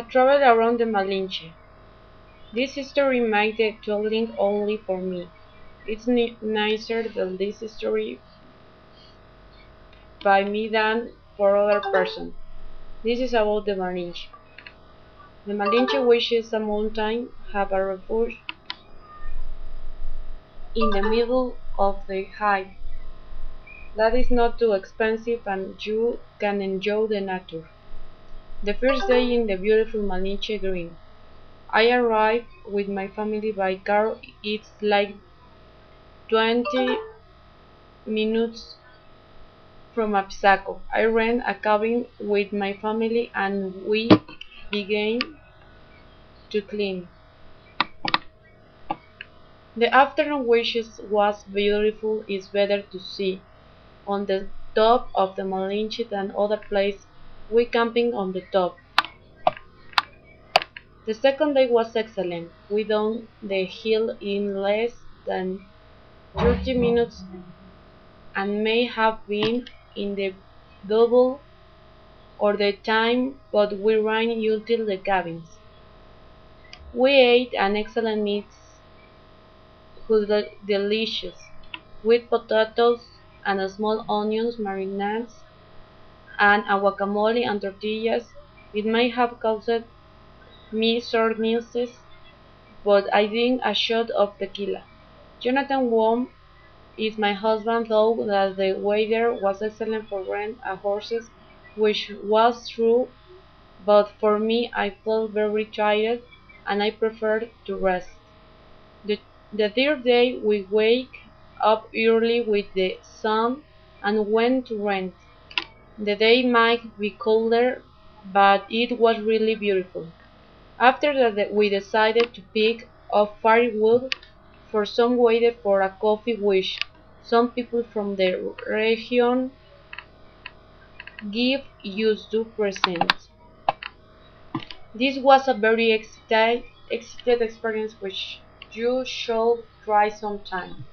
have traveled around the Malinche. This history made the telling only for me. It's nicer than this story by me than for other person. This is about the Malinche. The Malinche wishes a mountain have a refuge in the middle of the high. That is not too expensive and you can enjoy the nature. The first day in the beautiful Malinche Green. I arrived with my family by car. It's like 20 minutes from Apizaco. I rent a cabin with my family and we began to clean. The afternoon which was beautiful is better to see on the top of the Malinche than other place we camping on the top. The second day was excellent. We down the hill in less than 30 minutes and may have been in the double or the time but we ran until the cabins. We ate an excellent meal was delicious, with potatoes and small onions marinades and a guacamole and tortillas. It may have caused me sorenesses, but I drank a shot of tequila. Jonathan Wong is my husband, though that the weather was excellent for rent a horses, which was true, but for me I felt very tired and I preferred to rest. The, the third day we wake up early with the sun and went to rent. The day might be colder, but it was really beautiful. After that we decided to pick up firewood, for some waited for a coffee which some people from the region give used to present. This was a very excited experience which you should try sometime.